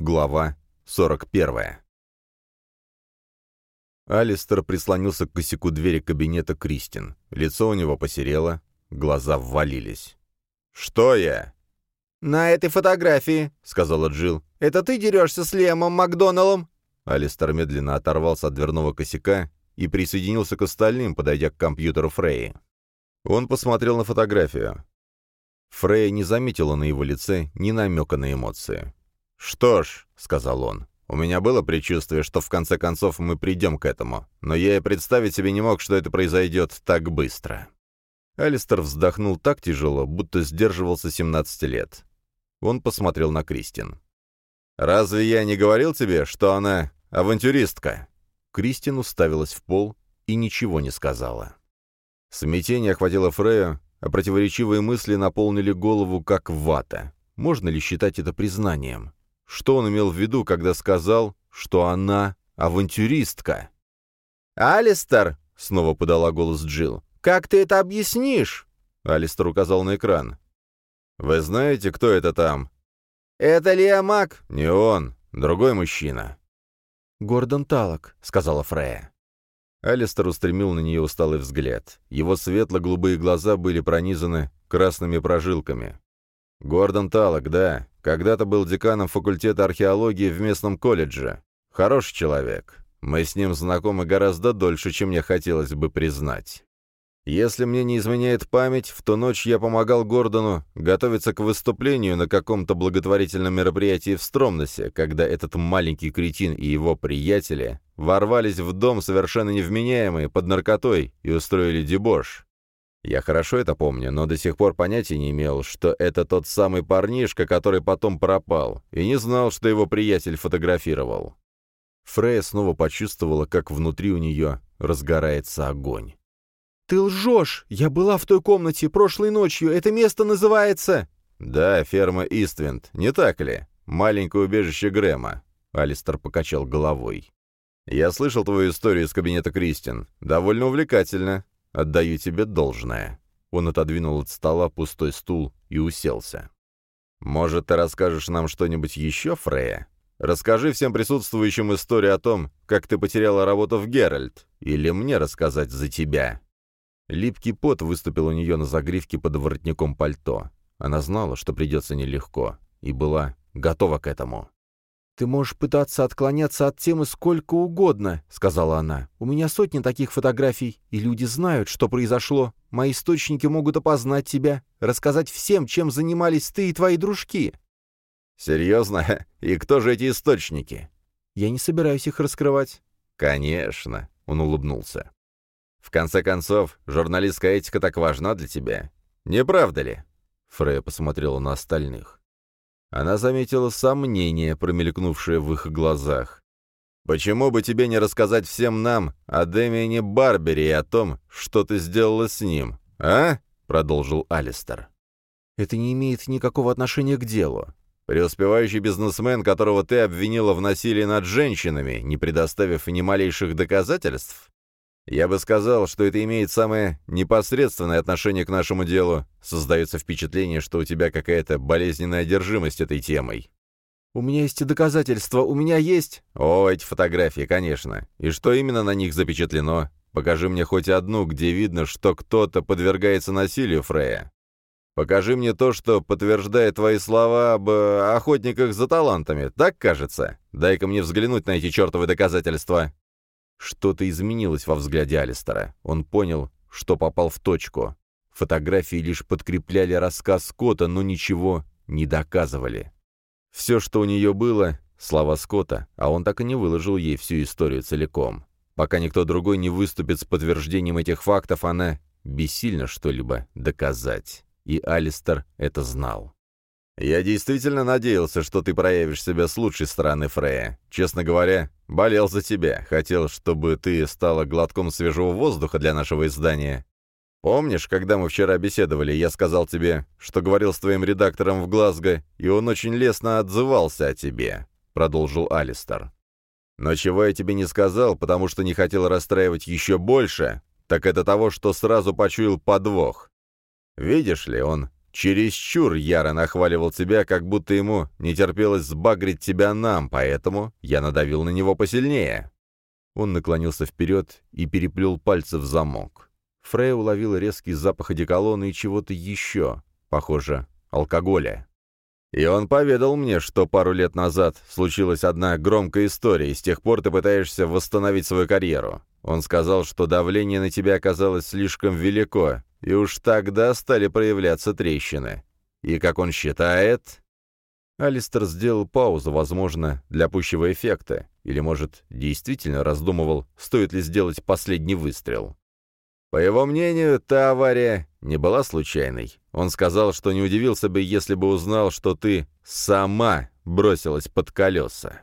Глава 41. Алистер прислонился к косяку двери кабинета Кристин. Лицо у него посерело, глаза ввалились. «Что я?» «На этой фотографии», — сказала Джилл. «Это ты дерешься с Лемом Макдоналлом?» Алистер медленно оторвался от дверного косяка и присоединился к остальным, подойдя к компьютеру Фрей. Он посмотрел на фотографию. Фрей не заметила на его лице ни намека на эмоции. «Что ж», — сказал он, — «у меня было предчувствие, что в конце концов мы придем к этому, но я и представить себе не мог, что это произойдет так быстро». Алистер вздохнул так тяжело, будто сдерживался 17 лет. Он посмотрел на Кристин. «Разве я не говорил тебе, что она авантюристка?» Кристин уставилась в пол и ничего не сказала. Смятение охватило Фрею, а противоречивые мысли наполнили голову как вата. Можно ли считать это признанием? Что он имел в виду, когда сказал, что она авантюристка? «Алистер!» — снова подала голос Джилл. «Как ты это объяснишь?» Алистер указал на экран. «Вы знаете, кто это там?» «Это Лео Мак?» «Не он, другой мужчина». «Гордон Талок», — сказала Фрея. Алистер устремил на нее усталый взгляд. Его светло-голубые глаза были пронизаны красными прожилками. «Гордон Талок, да. Когда-то был деканом факультета археологии в местном колледже. Хороший человек. Мы с ним знакомы гораздо дольше, чем мне хотелось бы признать. Если мне не изменяет память, в ту ночь я помогал Гордону готовиться к выступлению на каком-то благотворительном мероприятии в Стромносе, когда этот маленький кретин и его приятели ворвались в дом совершенно невменяемые, под наркотой, и устроили дебош. Я хорошо это помню, но до сих пор понятия не имел, что это тот самый парнишка, который потом пропал, и не знал, что его приятель фотографировал. Фрея снова почувствовала, как внутри у нее разгорается огонь. «Ты лжешь! Я была в той комнате прошлой ночью. Это место называется...» «Да, ферма Иствинд. Не так ли? Маленькое убежище Грэма». Алистер покачал головой. «Я слышал твою историю из кабинета Кристин. Довольно увлекательно. Отдаю тебе должное». Он отодвинул от стола пустой стул и уселся. «Может, ты расскажешь нам что-нибудь еще, Фрея? Расскажи всем присутствующим историю о том, как ты потеряла работу в Геральт, или мне рассказать за тебя?» Липкий пот выступил у нее на загривке под воротником пальто. Она знала, что придется нелегко, и была готова к этому. «Ты можешь пытаться отклоняться от темы сколько угодно», — сказала она. «У меня сотни таких фотографий, и люди знают, что произошло. Мои источники могут опознать тебя, рассказать всем, чем занимались ты и твои дружки». «Серьезно? И кто же эти источники?» «Я не собираюсь их раскрывать». «Конечно», — он улыбнулся. В конце концов, журналистская этика так важна для тебя. Не правда ли?» Фрея посмотрела на остальных. Она заметила сомнение, промелькнувшее в их глазах. «Почему бы тебе не рассказать всем нам о Дэмиане Барбере и о том, что ты сделала с ним, а?» — продолжил Алистер. «Это не имеет никакого отношения к делу. Преуспевающий бизнесмен, которого ты обвинила в насилии над женщинами, не предоставив ни малейших доказательств? Я бы сказал, что это имеет самое непосредственное отношение к нашему делу. Создается впечатление, что у тебя какая-то болезненная одержимость этой темой. «У меня есть доказательства, у меня есть...» «О, эти фотографии, конечно. И что именно на них запечатлено? Покажи мне хоть одну, где видно, что кто-то подвергается насилию, Фрея. Покажи мне то, что подтверждает твои слова об э, охотниках за талантами, так кажется? Дай-ка мне взглянуть на эти чертовы доказательства». Что-то изменилось во взгляде Алистера. Он понял, что попал в точку. Фотографии лишь подкрепляли рассказ Скотта, но ничего не доказывали. Все, что у нее было, слова Скотта, а он так и не выложил ей всю историю целиком. Пока никто другой не выступит с подтверждением этих фактов, она бессильна что-либо доказать. И Алистер это знал. «Я действительно надеялся, что ты проявишь себя с лучшей стороны, Фрея. Честно говоря, болел за тебя. Хотел, чтобы ты стала глотком свежего воздуха для нашего издания. Помнишь, когда мы вчера беседовали, я сказал тебе, что говорил с твоим редактором в Глазго, и он очень лестно отзывался о тебе?» — продолжил Алистер. «Но чего я тебе не сказал, потому что не хотел расстраивать еще больше, так это того, что сразу почуял подвох. Видишь ли, он чересчур яро нахваливал тебя, как будто ему не терпелось сбагрить тебя нам, поэтому я надавил на него посильнее». Он наклонился вперед и переплел пальцы в замок. Фрея уловила резкий запах одеколона и чего-то еще, похоже, алкоголя. И он поведал мне, что пару лет назад случилась одна громкая история, и с тех пор ты пытаешься восстановить свою карьеру. Он сказал, что давление на тебя оказалось слишком велико, и уж тогда стали проявляться трещины. И, как он считает... Алистер сделал паузу, возможно, для пущего эффекта, или, может, действительно раздумывал, стоит ли сделать последний выстрел. По его мнению, та авария не была случайной. Он сказал, что не удивился бы, если бы узнал, что ты сама бросилась под колеса.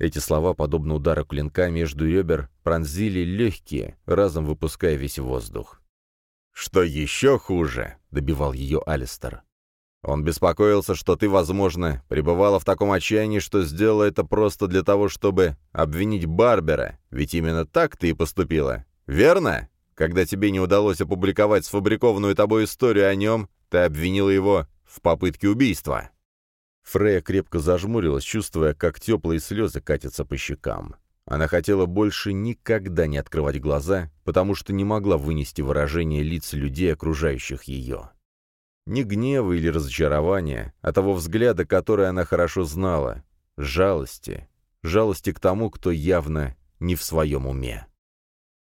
Эти слова, подобно удару клинка между ребер, пронзили легкие, разом выпуская весь воздух. «Что еще хуже?» — добивал ее Алистер. Он беспокоился, что ты, возможно, пребывала в таком отчаянии, что сделала это просто для того, чтобы обвинить Барбера, ведь именно так ты и поступила. Верно? Когда тебе не удалось опубликовать сфабрикованную тобой историю о нем, ты обвинила его в попытке убийства». Фрея крепко зажмурилась, чувствуя, как теплые слезы катятся по щекам. Она хотела больше никогда не открывать глаза, потому что не могла вынести выражение лиц людей, окружающих ее. Ни гнева или разочарования, а того взгляда, который она хорошо знала, жалости, жалости к тому, кто явно не в своем уме.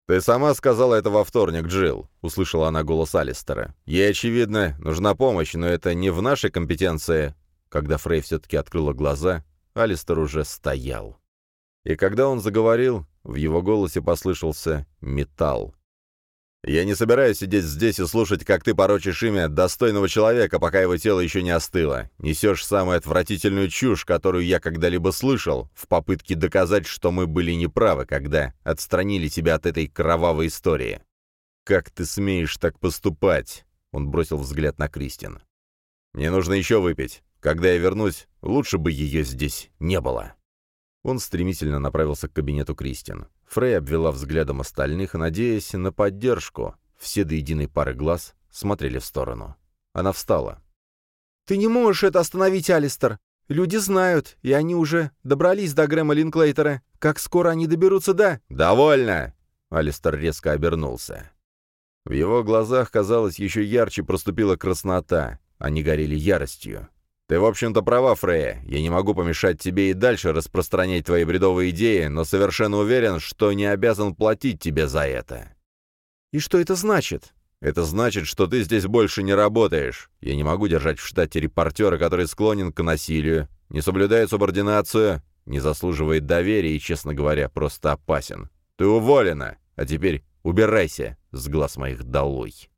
«Ты сама сказала это во вторник, Джилл», — услышала она голос Алистера. «Ей, очевидно, нужна помощь, но это не в нашей компетенции». Когда Фрей все-таки открыла глаза, Алистер уже стоял. И когда он заговорил, в его голосе послышался металл. Я не собираюсь сидеть здесь и слушать, как ты порочишь имя достойного человека, пока его тело еще не остыло. Несешь самую отвратительную чушь, которую я когда-либо слышал, в попытке доказать, что мы были неправы, когда отстранили тебя от этой кровавой истории. Как ты смеешь так поступать?» Он бросил взгляд на Кристин. «Мне нужно еще выпить. Когда я вернусь, лучше бы ее здесь не было». Он стремительно направился к кабинету Кристин. Фрей обвела взглядом остальных, надеясь на поддержку. Все до единой пары глаз смотрели в сторону. Она встала. «Ты не можешь это остановить, Алистер. Люди знают, и они уже добрались до Грэма Линклейтера. Как скоро они доберутся до...» «Довольно!» Алистер резко обернулся. В его глазах, казалось, еще ярче проступила краснота. Они горели яростью. Ты, в общем-то, права, Фрея. Я не могу помешать тебе и дальше распространять твои бредовые идеи, но совершенно уверен, что не обязан платить тебе за это. И что это значит? Это значит, что ты здесь больше не работаешь. Я не могу держать в штате репортера, который склонен к насилию, не соблюдает субординацию, не заслуживает доверия и, честно говоря, просто опасен. Ты уволена, а теперь убирайся с глаз моих долой.